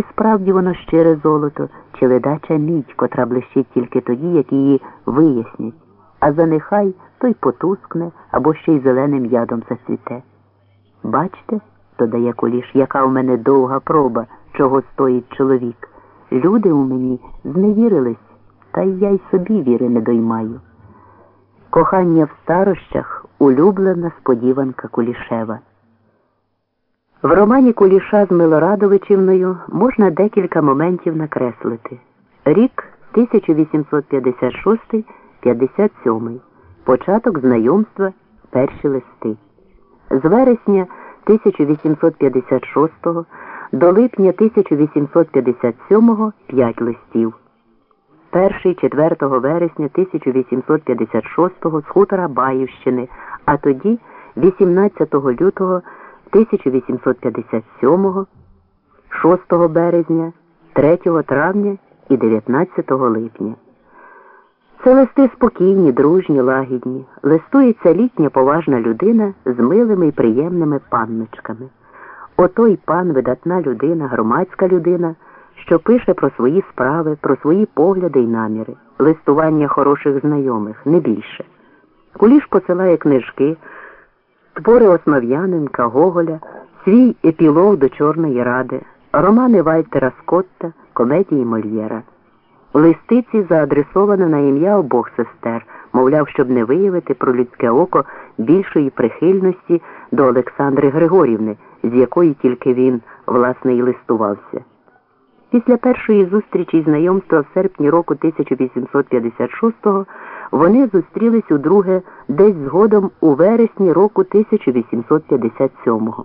чи справді воно щире золото, чи ледача мідь, котра блищить тільки тоді, як її вияснять, а занехай той потускне або ще й зеленим ядом зацвіте. Бачте, додає Куліш, яка в мене довга проба, чого стоїть чоловік. Люди у мені зневірились, та й я й собі віри не доймаю. Кохання в старощах улюблена сподіванка Кулішева. В романі Куліша з Милорадовичівною можна декілька моментів накреслити. Рік 1856-57, початок знайомства, перші листи. З вересня 1856 до липня 1857 п'ять листів. Перший 4 вересня 1856 з хутора Баївщини, а тоді 18 лютого 1857, 6 березня, 3 травня і 19 липня. Це листи спокійні, дружні, лагідні. Листується літня поважна людина з милими і приємними панночками. Отой пан видатна людина, громадська людина, що пише про свої справи, про свої погляди й наміри, листування хороших знайомих, не більше. Куліш посилає книжки, твори Основ'яненка, Гоголя, свій епілог до Чорної Ради, романи Вальтера Скотта, комедії Мольєра. Листиці заадресовано на ім'я обох сестер, мовляв, щоб не виявити про людське око більшої прихильності до Олександри Григорівни, з якої тільки він, власне, і листувався. Після першої зустрічі і знайомства в серпні року 1856-го вони зустрілись удруге десь згодом у вересні року 1857-го.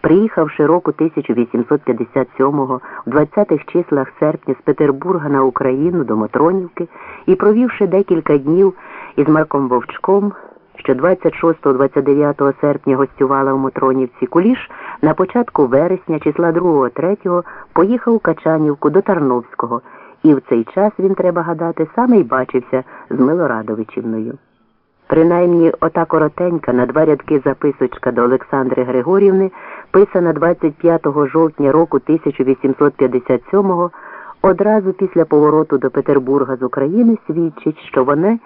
Приїхавши року 1857-го в 20-х числах серпня з Петербурга на Україну до Матронівки і провівши декілька днів із Марком Вовчком, що 26-29 серпня гостювала в Мотронівці, Куліш на початку вересня, числа 2-3 поїхав у Качанівку до Тарновського, і в цей час він, треба гадати, саме й бачився з Милорадовичівною. Принаймні, ота коротенька на два рядки записочка до Олександри Григорівни, писана 25 жовтня року 1857-го, одразу після повороту до Петербурга з України свідчить, що вони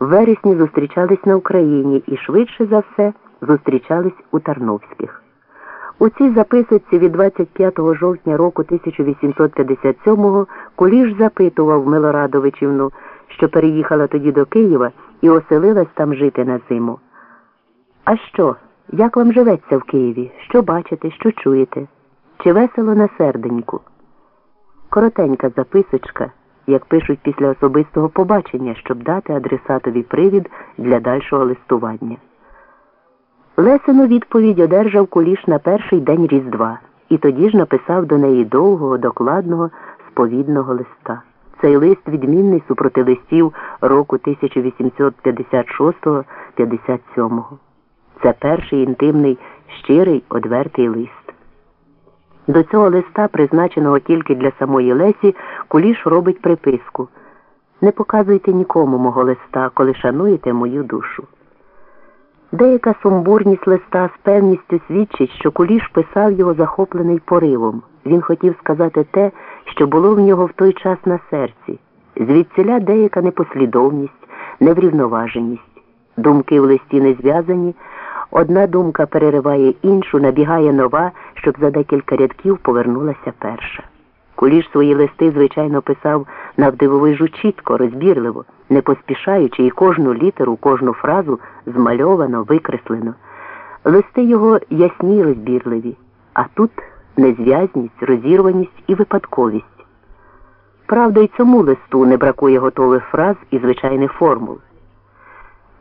в вересні зустрічались на Україні і швидше за все зустрічались у Тарновських. У цій записочці від 25 жовтня року 1857-го Куліш запитував Милорадовичівну, що переїхала тоді до Києва і оселилась там жити на зиму. А що? Як вам живеться в Києві? Що бачите, що чуєте? Чи весело на серденьку? Коротенька записочка, як пишуть після особистого побачення, щоб дати адресатові привід для дальшого листування. Лесину відповідь одержав куліш на перший день Різдва і тоді ж написав до неї довгого, докладного, сповідного листа. Цей лист відмінний супроти листів року 1856-57. Це перший інтимний, щирий, одвертий лист. До цього листа, призначеного тільки для самої Лесі, Куліш робить приписку Не показуйте нікому мого листа, коли шануєте мою душу. Деяка сумбурність листа з певністю свідчить, що Куліш писав його захоплений поривом. Він хотів сказати те, що було в нього в той час на серці. Звідсіля деяка непослідовність, неврівноваженість. Думки в листі не зв'язані. Одна думка перериває іншу, набігає нова, щоб за декілька рядків повернулася перша. Куліш свої листи, звичайно, писав навдивовижу чітко, розбірливо, не поспішаючи і кожну літеру, кожну фразу змальовано, викреслено. Листи його ясні й розбірливі, а тут незв'язність, розірваність і випадковість. Правда, й цьому листу не бракує готових фраз і звичайних формул.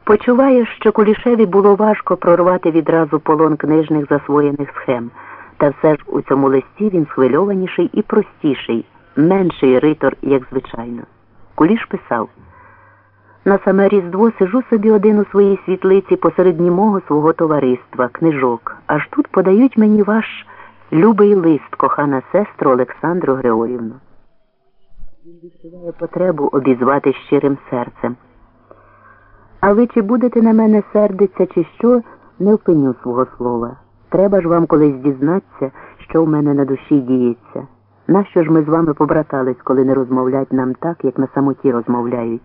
Почуває, що Кулішеві було важко прорвати відразу полон книжних засвоєних схем, та все ж у цьому листі він схвильованіший і простіший, менший ритор, як звичайно. Куліш писав на саме Різдво сижу собі один у своїй світлиці посеред німого свого товариства, книжок, аж тут подають мені ваш любий лист, кохана сестру Олександру Григорівну. Він відчуває потребу обізвати щирим серцем. А ви чи будете на мене сердиться, чи що, не впиню свого слова. Треба ж вам колись дізнатися, що в мене на душі діється. Нащо ж ми з вами побратались, коли не розмовлять нам так, як на самоті розмовляють?